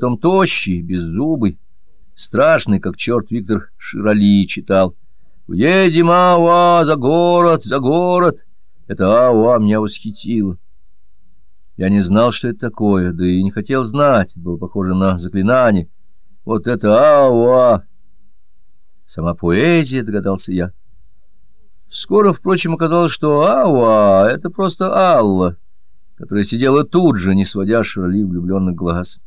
Потом тощий, беззубый, страшный, как черт Виктор Широли читал. «Уедем, Ауа, за город, за город!» Это Ауа меня восхитило. Я не знал, что это такое, да и не хотел знать. Это было похоже на заклинание. Вот это Ауа! Сама поэзия, догадался я. Скоро, впрочем, оказалось, что Ауа — это просто Алла, которая сидела тут же, не сводя Шарли влюбленных глаз.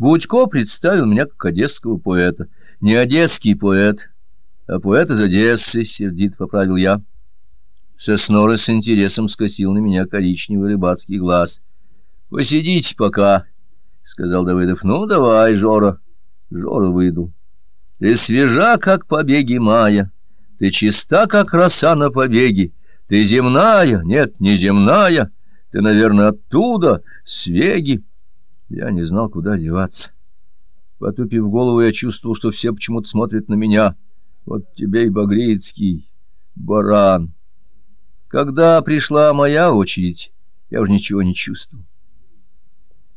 Будько представил меня как одесского поэта. Не одесский поэт, а поэт из Одессы, — сердит поправил я. Соснора с интересом скосил на меня коричневый рыбацкий глаз. — Посидите пока, — сказал Давыдов. — Ну, давай, Жора. Жора выйдул. — Ты свежа, как побеги мая, ты чиста, как роса на побеге. Ты земная, нет, не земная, ты, наверное, оттуда, с веги. Я не знал, куда деваться. Потупив голову, я чувствовал, что все почему-то смотрят на меня. Вот тебе и Багрицкий, баран. Когда пришла моя очередь, я уже ничего не чувствовал.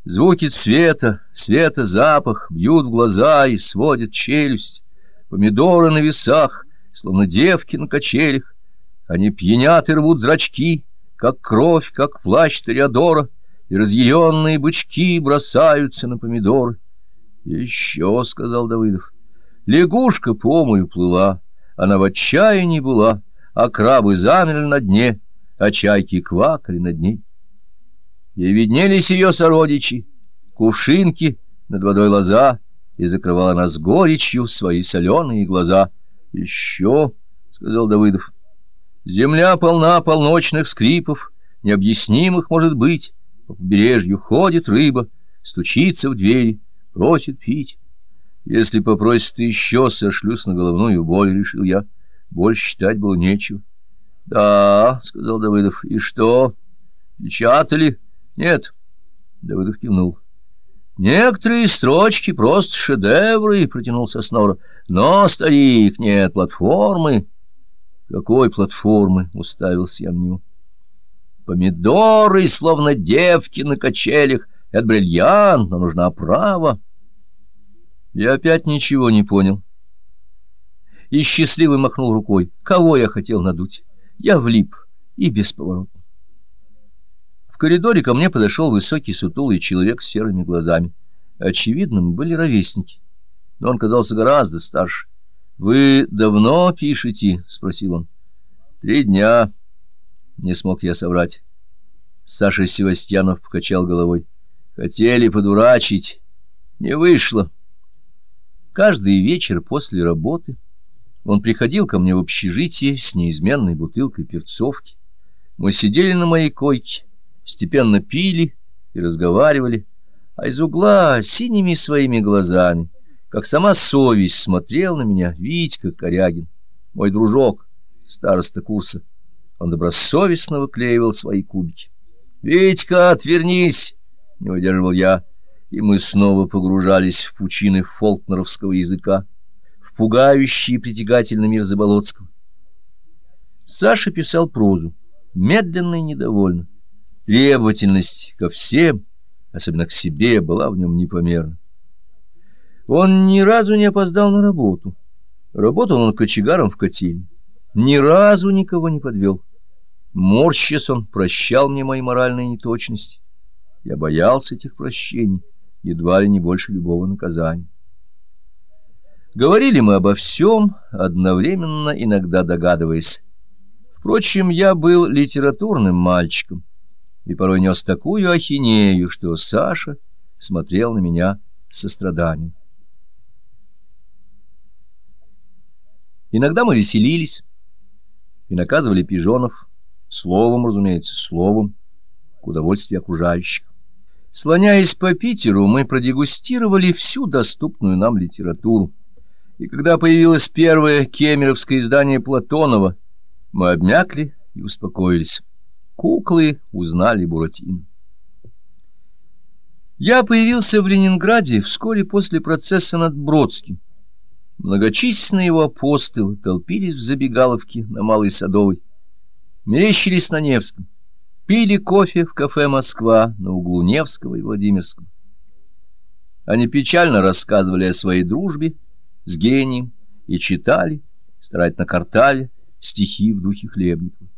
Звуки цвета, света, запах бьют в глаза и сводят челюсть. Помидоры на весах, словно девки на качелях. Они пьянят и рвут зрачки, как кровь, как плащ Тореадора, и разъяренные бычки бросаются на помидоры. — Еще, — сказал Давыдов, — лягушка по мою плыла, она в отчаянии была, — а крабы замерли на дне, а чайки квакали над ней. И виднелись ее сородичи, кувшинки над водой лоза, и закрывала нас горечью свои соленые глаза. — Еще, — сказал Давыдов, — земля полна полночных скрипов, необъяснимых, может быть, по побережью ходит рыба, стучится в двери, просит пить. Если попросит еще, сошлюсь на головную боль, — решил я. Больше читать было нечего. — Да, — сказал Давыдов. — И что? Печатали? — Нет. Давыдов кивнул. — Некоторые строчки просто шедевры, — протянул Соснора. — Но, старик, нет платформы. — Какой платформы? — уставился я на него. — Помидоры, словно девки на качелях. Это бриллиант, но нужна оправа. Я опять ничего не понял. — и счастливый махнул рукой. Кого я хотел надуть? Я влип и бесповоротно. В коридоре ко мне подошел высокий сутулый человек с серыми глазами. Очевидно, мы были ровесники, но он казался гораздо старше. — Вы давно пишете? — спросил он. — Три дня. Не смог я соврать. Саша Севастьянов покачал головой. — Хотели подурачить. Не вышло. Каждый вечер после работы он приходил ко мне в общежитие с неизменной бутылкой перцовки. Мы сидели на моей койке, степенно пили и разговаривали, а из угла синими своими глазами, как сама совесть, смотрел на меня Витька Корягин, мой дружок, староста курса. Он добросовестно выклеивал свои кубики. «Витька, отвернись!» — не выдерживал я, и мы снова погружались в пучины фолкнеровского языка пугающий и притягательный мир Заболоцкого. Саша писал прозу, медленно и недовольно. Требовательность ко всем, особенно к себе, была в нем непомерна. Он ни разу не опоздал на работу. Работал он кочегаром в котельне. Ни разу никого не подвел. Морщис он прощал мне мои моральные неточности. Я боялся этих прощений, едва ли не больше любого наказания. Говорили мы обо всем, одновременно иногда догадываясь. Впрочем, я был литературным мальчиком и порой нес такую ахинею, что Саша смотрел на меня с состраданием. Иногда мы веселились и наказывали пижонов, словом, разумеется, словом, к удовольствию окружающих. Слоняясь по Питеру, мы продегустировали всю доступную нам литературу, и когда появилось первое кемеровское издание Платонова, мы обмякли и успокоились. Куклы узнали Буратино. Я появился в Ленинграде вскоре после процесса над Бродским. Многочисленные его апостолы толпились в забегаловке на Малой Садовой, мерещились на Невском, пили кофе в кафе «Москва» на углу Невского и Владимирского. Они печально рассказывали о своей дружбе с гением и читали, старательно картаве, стихи в духе Хлебникова.